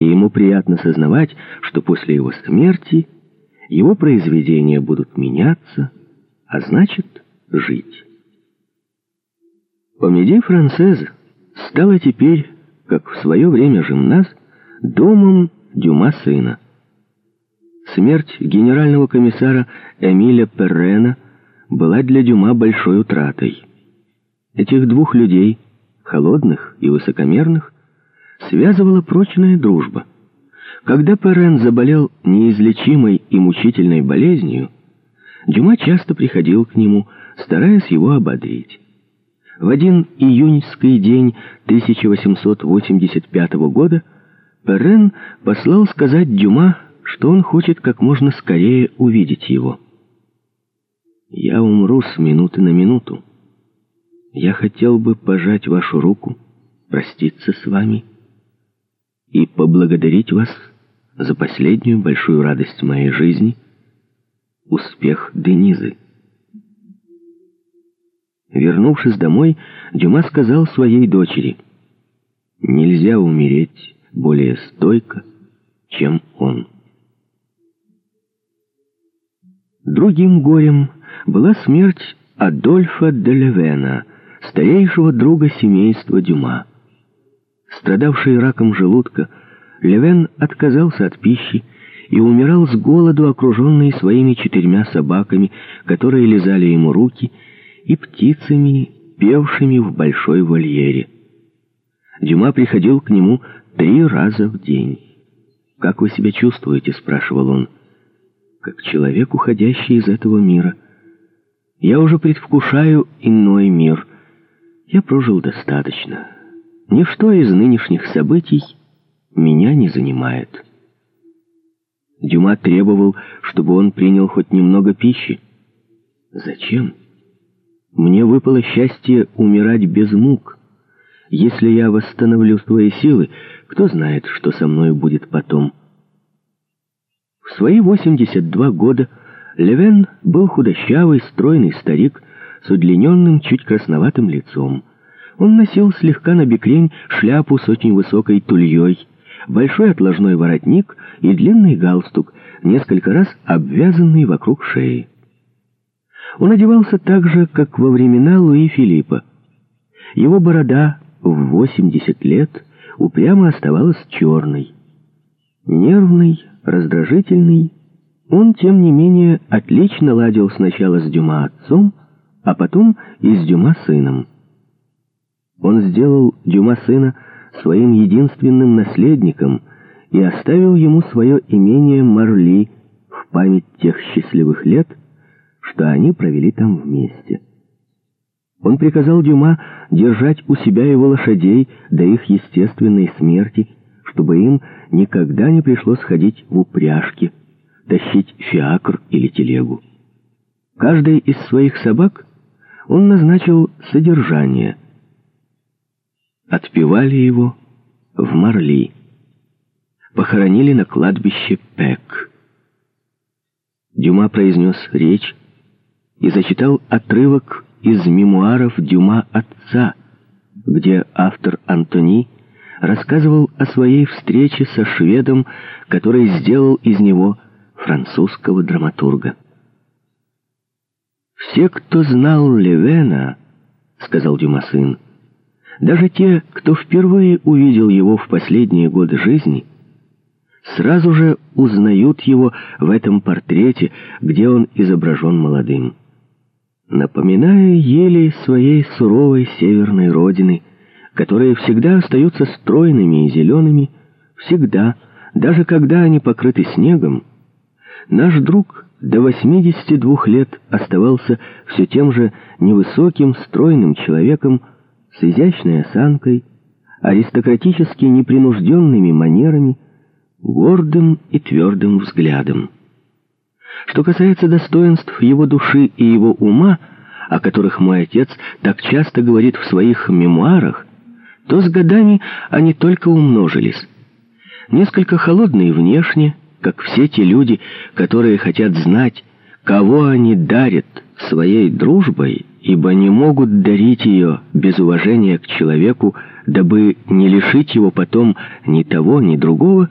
и ему приятно сознавать, что после его смерти его произведения будут меняться, а значит, жить. Комедия францез стала теперь, как в свое время жимназ, домом Дюма сына. Смерть генерального комиссара Эмиля Перрена была для Дюма большой утратой. Этих двух людей, холодных и высокомерных, связывала прочная дружба. Когда Перен заболел неизлечимой и мучительной болезнью, Дюма часто приходил к нему, стараясь его ободрить. В один июньский день 1885 года Перен послал сказать Дюма, что он хочет как можно скорее увидеть его. «Я умру с минуты на минуту. Я хотел бы пожать вашу руку, проститься с вами» и поблагодарить вас за последнюю большую радость моей жизни — успех Денизы. Вернувшись домой, Дюма сказал своей дочери, «Нельзя умереть более стойко, чем он». Другим горем была смерть Адольфа де Левена, старейшего друга семейства Дюма. Страдавший раком желудка, Левен отказался от пищи и умирал с голоду, окруженный своими четырьмя собаками, которые лизали ему руки, и птицами, певшими в большой вольере. Дюма приходил к нему три раза в день. «Как вы себя чувствуете?» — спрашивал он. «Как человек, уходящий из этого мира. Я уже предвкушаю иной мир. Я прожил достаточно». Ничто из нынешних событий меня не занимает. Дюма требовал, чтобы он принял хоть немного пищи. Зачем? Мне выпало счастье умирать без мук. Если я восстановлю свои силы, кто знает, что со мной будет потом. В свои 82 года Левен был худощавый, стройный старик с удлиненным, чуть красноватым лицом. Он носил слегка набекрень шляпу с очень высокой тульей, большой отложной воротник и длинный галстук, несколько раз обвязанный вокруг шеи. Он одевался так же, как во времена Луи Филиппа. Его борода в 80 лет упрямо оставалась черной. Нервный, раздражительный, он, тем не менее, отлично ладил сначала с Дюма отцом, а потом и с Дюма сыном. Он сделал Дюма сына своим единственным наследником и оставил ему свое имение Марли в память тех счастливых лет, что они провели там вместе. Он приказал Дюма держать у себя его лошадей до их естественной смерти, чтобы им никогда не пришлось ходить в упряжке, тащить фиакр или телегу. Каждой из своих собак он назначил содержание – Отпевали его в Марли. Похоронили на кладбище Пек. Дюма произнес речь и зачитал отрывок из мемуаров Дюма отца, где автор Антони рассказывал о своей встрече со шведом, который сделал из него французского драматурга. «Все, кто знал Левена, — сказал Дюма сын, — даже те, кто впервые увидел его в последние годы жизни, сразу же узнают его в этом портрете, где он изображен молодым. Напоминая ели своей суровой северной родины, которые всегда остаются стройными и зелеными, всегда, даже когда они покрыты снегом, наш друг до 82 лет оставался все тем же невысоким, стройным человеком, с изящной осанкой, аристократически непринужденными манерами, гордым и твердым взглядом. Что касается достоинств его души и его ума, о которых мой отец так часто говорит в своих мемуарах, то с годами они только умножились. Несколько холодный внешне, как все те люди, которые хотят знать, кого они дарят своей дружбой – ибо не могут дарить ее без уважения к человеку, дабы не лишить его потом ни того, ни другого,